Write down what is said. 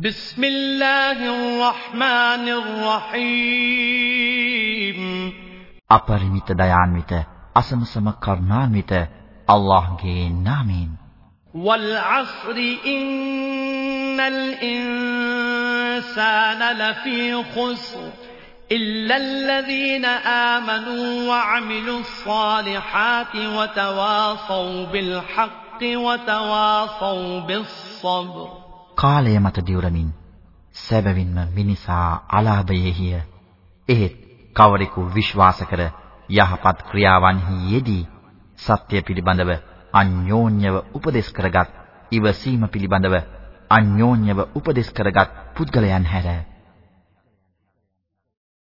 بسم الله الرحمن الرحيم අපරිමිත දයාන්විත අසමසම කරුණාන්විත අල්ලාහ්ගේ නාමයෙන් والعصر إن الإنسان لفي خسر إلا الذين آمنوا وعملوا الصالحات وتواصوا بالحق وتواصوا بالصبر කාලය මත දිවුරමින් සැබවින්ම මිනිසා අලාභයෙහිය. එහෙත් කවරෙකු විශ්වාස කර යහපත් ක්‍රියාවන්හි යෙදී සත්‍ය පිළිබඳව අන්‍යෝන්‍යව උපදෙස් කරගත් ඉවසීම පිළිබඳව අන්‍යෝන්‍යව උපදෙස් කරගත් පුද්ගලයන් හැර